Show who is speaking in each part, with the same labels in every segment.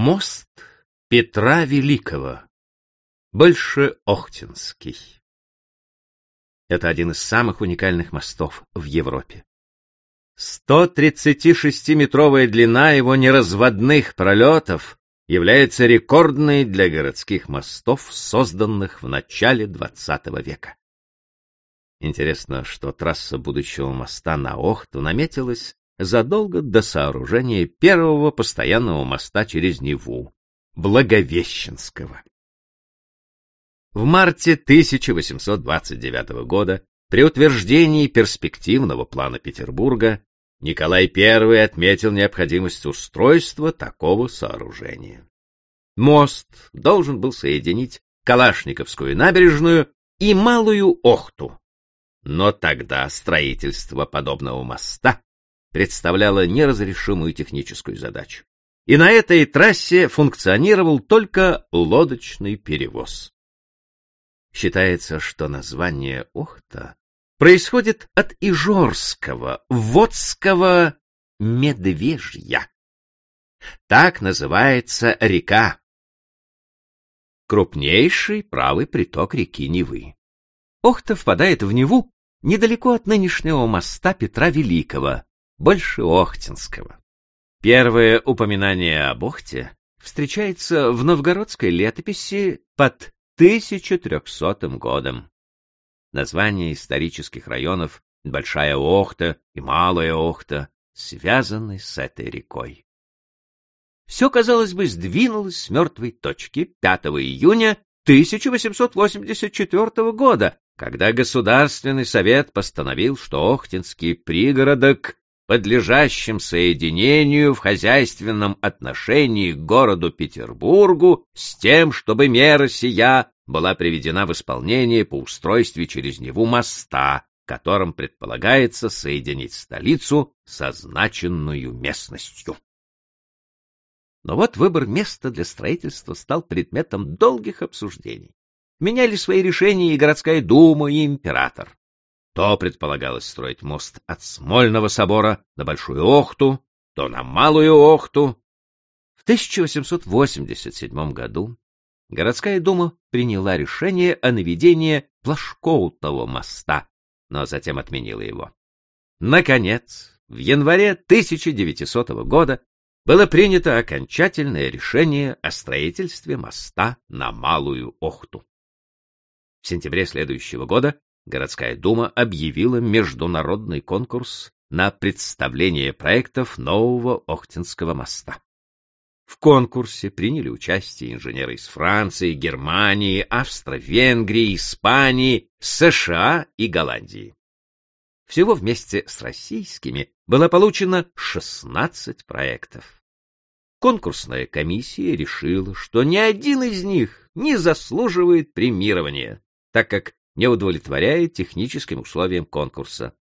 Speaker 1: Мост Петра Великого. Большеохтинский. Это один из самых уникальных мостов в Европе. 136-метровая длина его неразводных пролетов является рекордной для городских мостов, созданных в начале XX века. Интересно, что трасса будущего моста на Охту наметилась задолго до сооружения первого постоянного моста через Неву, Благовещенского. В марте 1829 года при утверждении перспективного плана Петербурга Николай I отметил необходимость устройства такого сооружения. Мост должен был соединить Калашниковскую набережную и Малую Охту. Но тогда строительство подобного моста представляло неразрешимую техническую задачу. И на этой трассе функционировал только лодочный перевоз. Считается, что название Охта происходит от ижорского, водского медвежья. Так называется река. Крупнейший правый приток реки Невы. Охта впадает в Неву недалеко от нынешнего моста Петра Великого, Большеохтинского. Первое упоминание об Охте встречается в новгородской летописи под 1300 годом. Названия исторических районов Большая Охта и Малая Охта связаны с этой рекой. Все, казалось бы, сдвинулось с мертвой точки 5 июня 1884 года, когда Государственный совет постановил, что Охтинский пригородок подлежащим соединению в хозяйственном отношении к городу Петербургу с тем, чтобы мера сия была приведена в исполнение по устройстве через Неву моста, которым предполагается соединить столицу с означенную местностью. Но вот выбор места для строительства стал предметом долгих обсуждений. Меняли свои решения и городская дума, и император. То предполагалось строить мост от Смольного собора на Большую Охту, то на Малую Охту. В 1887 году городская дума приняла решение о наведении Плашкоутного моста, но затем отменила его. Наконец, в январе 1900 года было принято окончательное решение о строительстве моста на Малую Охту. В сентябре следующего года городская дума объявила международный конкурс на представление проектов нового Охтинского моста. В конкурсе приняли участие инженеры из Франции, Германии, Австро-Венгрии, Испании, США и Голландии. Всего вместе с российскими было получено 16 проектов. Конкурсная комиссия решила, что ни один из них не заслуживает премирования, так как не удовлетворяет техническим условиям конкурса,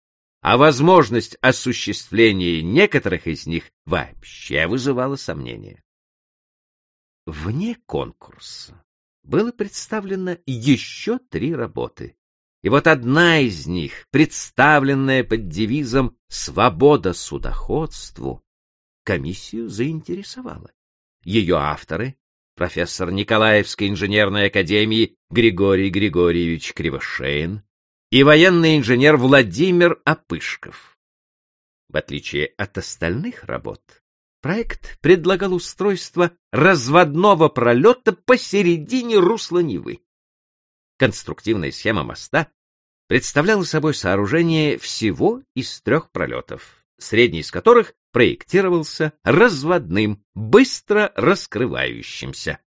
Speaker 1: а возможность осуществления некоторых из них вообще вызывала сомнения. Вне конкурса было представлено еще три работы, и вот одна из них, представленная под девизом «Свобода судоходству», комиссию заинтересовала. Ее авторы профессор Николаевской инженерной академии Григорий Григорьевич Кривошеин и военный инженер Владимир Опышков. В отличие от остальных работ, проект предлагал устройство разводного пролета посередине русла Невы. Конструктивная схема моста представляла собой сооружение всего из трех пролетов, средний из которых проектировался разводным, быстро раскрывающимся.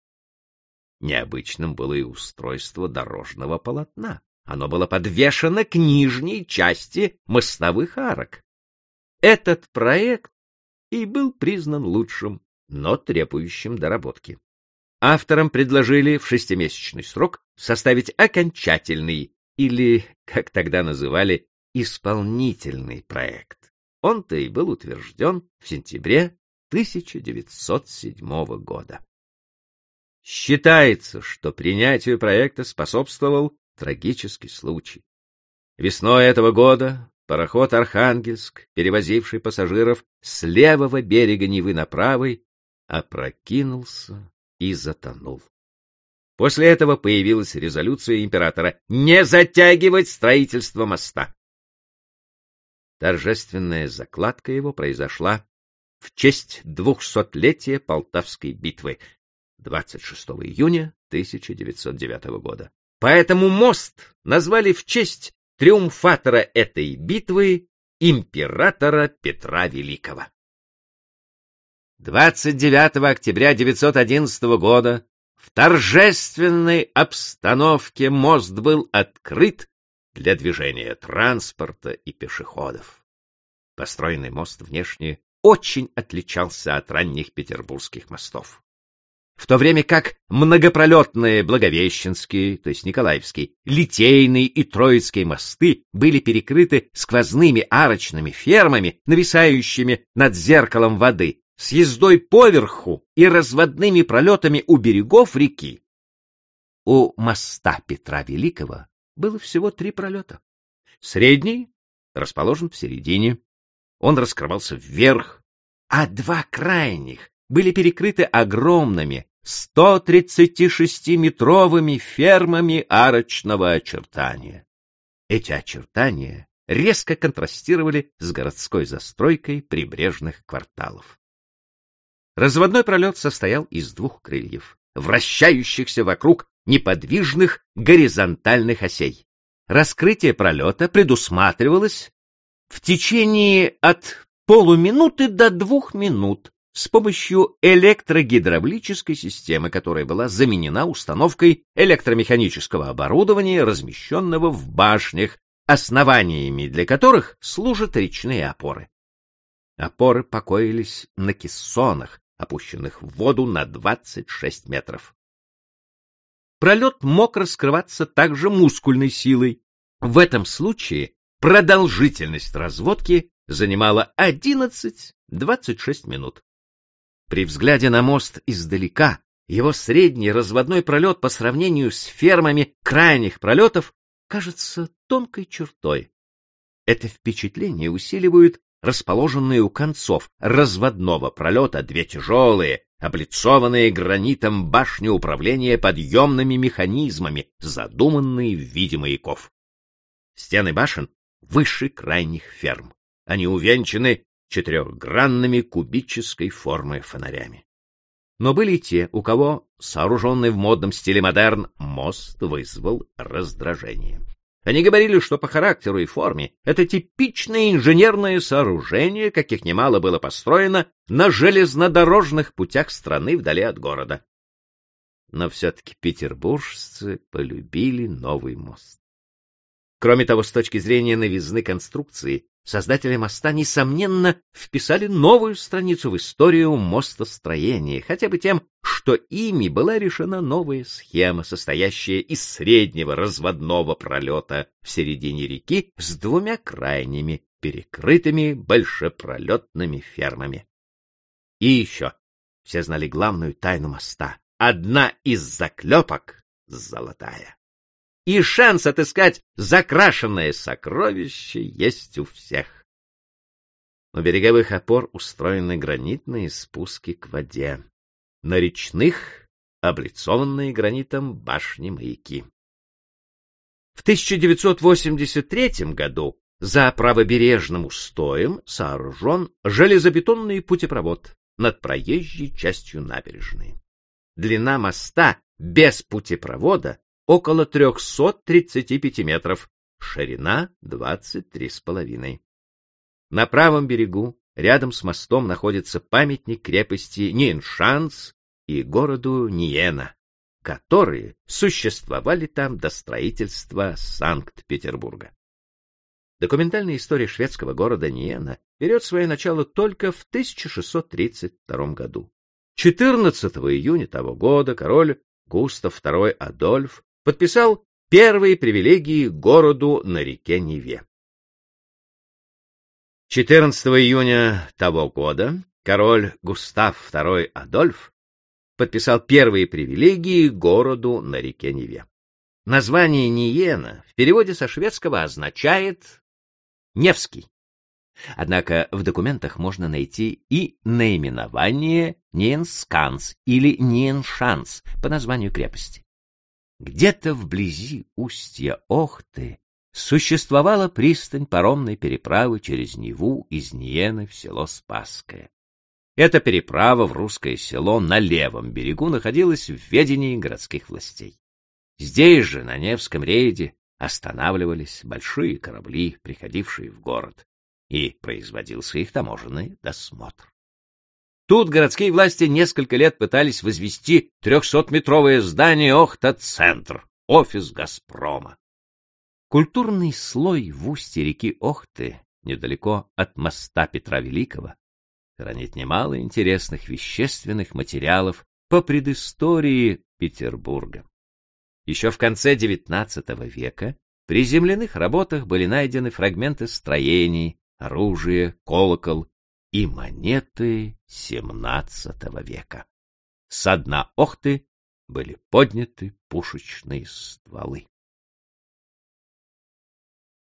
Speaker 1: Необычным было и устройство дорожного полотна. Оно было подвешено к нижней части мостовых арок. Этот проект и был признан лучшим, но требующим доработки. Авторам предложили в шестимесячный срок составить окончательный или, как тогда называли, исполнительный проект. Он-то и был утвержден в сентябре 1907 года. Считается, что принятию проекта способствовал трагический случай. Весной этого года пароход «Архангельск», перевозивший пассажиров с левого берега Невы на правый, опрокинулся и затонул. После этого появилась резолюция императора не затягивать строительство моста. Торжественная закладка его произошла в честь двухсотлетия Полтавской битвы 26 июня 1909 года. Поэтому мост назвали в честь триумфатора этой битвы императора Петра Великого. 29 октября 911 года в торжественной обстановке мост был открыт для движения транспорта и пешеходов. Построенный мост внешне очень отличался от ранних петербургских мостов. В то время как многопролетные Благовещенские, то есть Николаевский, Литейный и Троицкие мосты были перекрыты сквозными арочными фермами, нависающими над зеркалом воды, с ездой поверху и разводными пролетами у берегов реки. У моста Петра Великого было всего три пролета. Средний расположен в середине, он раскрывался вверх, а два крайних были перекрыты огромными 136-метровыми фермами арочного очертания. Эти очертания резко контрастировали с городской застройкой прибрежных кварталов. Разводной пролет состоял из двух крыльев, вращающихся вокруг неподвижных горизонтальных осей. Раскрытие пролета предусматривалось в течение от полуминуты до двух минут с помощью электрогидравлической системы, которая была заменена установкой электромеханического оборудования, размещенного в башнях, основаниями для которых служат речные опоры. Опоры покоились на кессонах, опущенных в воду на 26 метров. Пролет мог раскрываться также мускульной силой. В этом случае продолжительность разводки занимала 11-26 минут. При взгляде на мост издалека его средний разводной пролет по сравнению с фермами крайних пролетов кажется тонкой чертой. Это впечатление усиливают расположенные у концов разводного пролета две тяжелые, облицованные гранитом башни управления подъемными механизмами, задуманные в виде маяков. Стены башен выше крайних ферм. Они увенчаны четырехгранными кубической формы фонарями. Но были те, у кого, сооруженный в модном стиле модерн, мост вызвал раздражение. Они говорили, что по характеру и форме это типичное инженерное сооружение, каких немало было построено на железнодорожных путях страны вдали от города. Но все-таки петербуржцы полюбили новый мост. Кроме того, с точки зрения новизны конструкции, создатели моста, несомненно, вписали новую страницу в историю мостостроения, хотя бы тем, что ими была решена новая схема, состоящая из среднего разводного пролета в середине реки с двумя крайними, перекрытыми большепролетными фермами. И еще, все знали главную тайну моста. Одна из заклепок — золотая и шанс отыскать закрашенное сокровище есть у всех. У береговых опор устроены гранитные спуски к воде. На речных — облицованные гранитом башни-маяки. В 1983 году за правобережным устоем сооружен железобетонный путепровод над проезжей частью набережной. Длина моста без путепровода около 335 метров, ширина 23,5. На правом берегу, рядом с мостом, находится памятник крепости Ниншанс и городу Ниена, которые существовали там до строительства Санкт-Петербурга. Документальная история шведского города Ниена берет свое начало только в 1632 году. 14 июня того года король Густав II Адольф подписал первые привилегии городу на реке Неве. 14 июня того года король Густав II Адольф подписал первые привилегии городу на реке Неве. Название Ниена в переводе со шведского означает «Невский». Однако в документах можно найти и наименование Ниенсканс или Ниеншанс по названию крепости. Где-то вблизи устья Охты существовала пристань паромной переправы через Неву из Ниены в село Спасское. Эта переправа в русское село на левом берегу находилась в ведении городских властей. Здесь же, на Невском рейде, останавливались большие корабли, приходившие в город и производился их таможенный досмотр. Тут городские власти несколько лет пытались возвести трехсотметровое здание Охта-центр, офис «Газпрома». Культурный слой в устье реки Охты, недалеко от моста Петра Великого, хранит немало интересных вещественных материалов по предыстории Петербурга. Еще в конце XIX века при земляных работах были найдены фрагменты строений, оружие, колокол и монеты XVII века. Со дна Охты были подняты пушечные стволы.